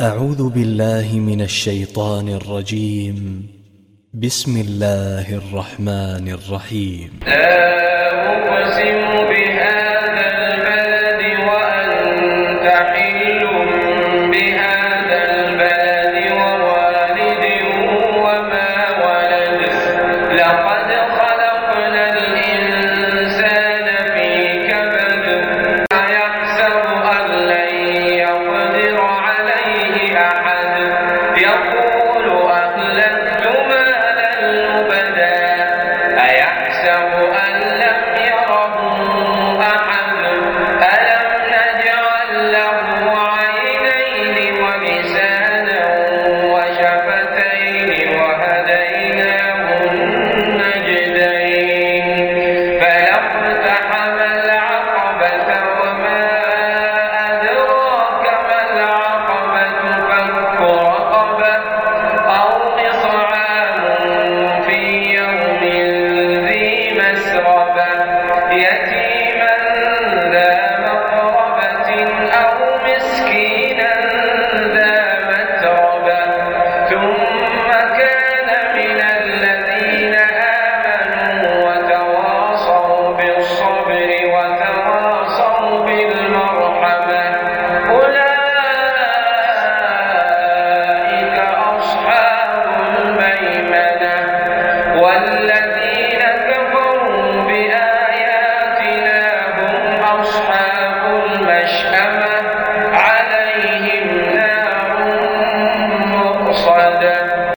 أعوذ بالله من الشيطان الرجيم. بسم الله الرحمن الرحيم. لا أقسم بهذا صراطا يأتي